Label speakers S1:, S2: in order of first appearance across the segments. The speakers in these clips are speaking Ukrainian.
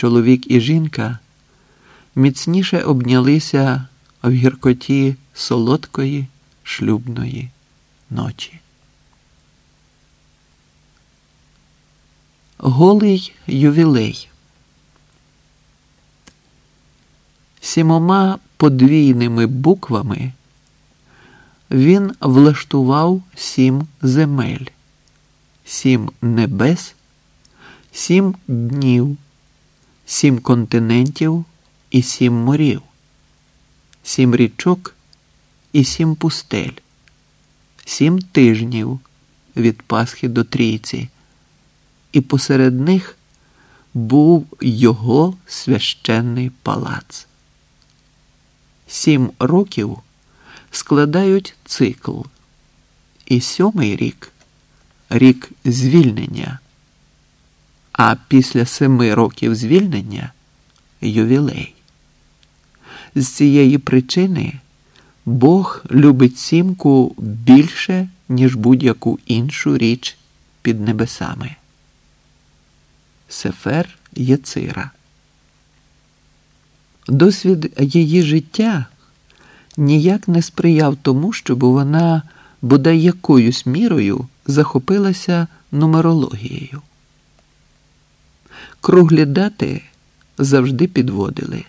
S1: чоловік і жінка міцніше обнялися в гіркоті солодкої шлюбної ночі. Голий ювілей. Сімома подвійними буквами він влаштував сім земель, сім небес, сім днів, сім континентів і сім морів, сім річок і сім пустель, сім тижнів від Пасхи до Трійці, і посеред них був його священний палац. Сім років складають цикл, і сьомий рік рік звільнення, а після семи років звільнення ювілей. З цієї причини Бог любить сімку більше, ніж будь-яку іншу річ під небесами. Сефер Єцира. Досвід її життя ніяк не сприяв тому, щоб вона бодай якоюсь мірою захопилася нумерологією. Круглі дати завжди підводили.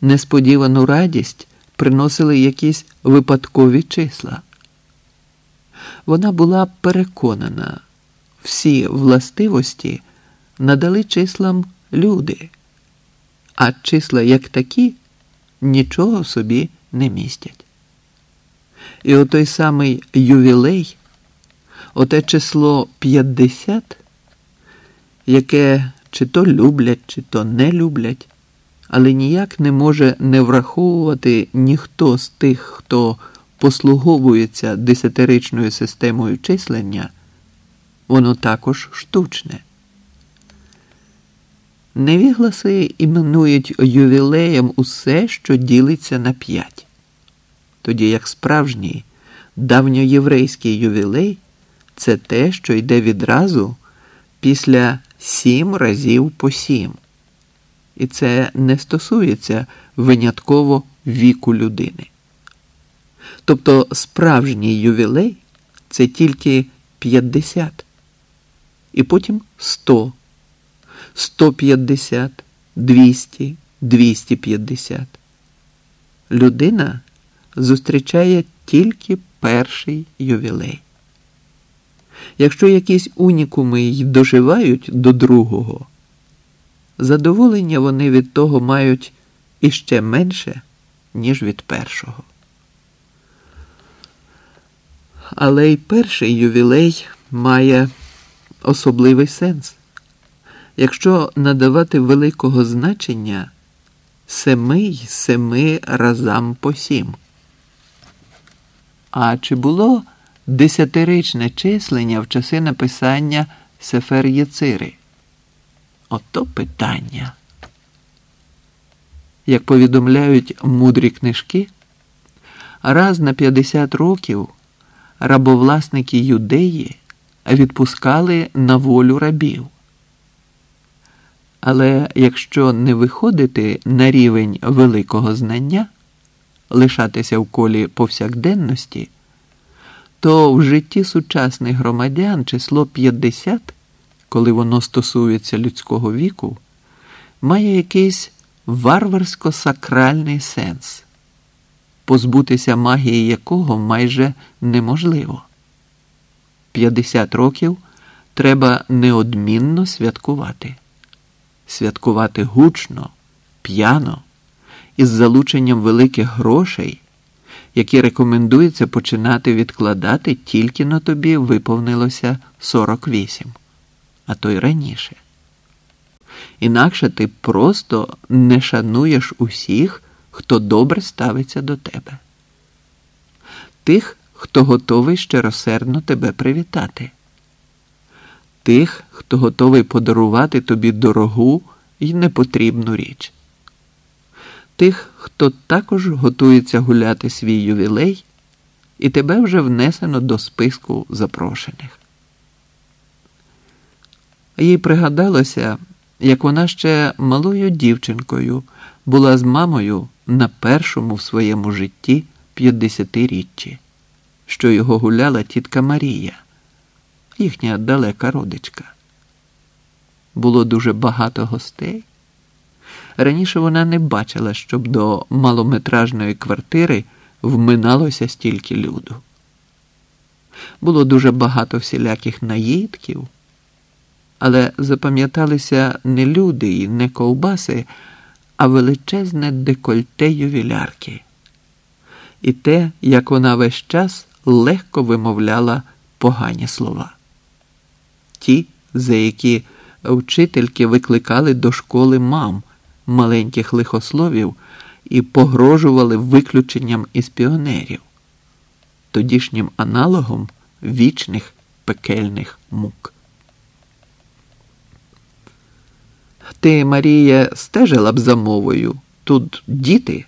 S1: Несподівану радість приносили якісь випадкові числа. Вона була переконана, всі властивості надали числам люди, а числа як такі нічого собі не містять. І отой самий ювілей, оте число 50, яке чи то люблять, чи то не люблять, але ніяк не може не враховувати ніхто з тих, хто послуговується десятиричною системою числення, воно також штучне. Невігласи іменують ювілеєм усе, що ділиться на п'ять, тоді як справжній давньоєврейський ювілей це те, що йде відразу після сім разів по сім. І це не стосується винятково віку людини. Тобто справжній ювілей це тільки 50, і потім 100. 150, 200, 250. Людина зустрічає тільки перший ювілей. Якщо якісь унікуми й доживають до другого, задоволення вони від того мають іще менше, ніж від першого. Але й перший ювілей має особливий сенс якщо надавати великого значення семи й семи разам по сім. А чи було десятиричне числення в часи написання Сефер Єцири? Ото питання. Як повідомляють мудрі книжки, раз на 50 років рабовласники юдеї відпускали на волю рабів. Але якщо не виходити на рівень великого знання, лишатися в колі повсякденності, то в житті сучасних громадян число 50, коли воно стосується людського віку, має якийсь варварсько-сакральний сенс, позбутися магії якого майже неможливо. 50 років треба неодмінно святкувати святкувати гучно, п'яно, із залученням великих грошей, які рекомендується починати відкладати тільки на тобі виповнилося 48, а то й раніше. Інакше ти просто не шануєш усіх, хто добре ставиться до тебе, тих, хто готовий щиросердно тебе привітати. Тих, хто готовий подарувати тобі дорогу і непотрібну річ, тих, хто також готується гуляти свій ювілей, і тебе вже внесено до списку запрошених. Їй пригадалося, як вона ще малою дівчинкою була з мамою на першому в своєму житті 50-річчі, що його гуляла тітка Марія, їхня далека родичка. Було дуже багато гостей. Раніше вона не бачила, щоб до малометражної квартири вминалося стільки люду. Було дуже багато всіляких наїдків, але запам'яталися не люди і не ковбаси, а величезне декольте ювілярки. І те, як вона весь час легко вимовляла погані слова. Ті, за які вчительки викликали до школи мам маленьких лихословів і погрожували виключенням із піонерів, тодішнім аналогом вічних пекельних мук. Ти, Марія, стежила б за мовою. Тут діти.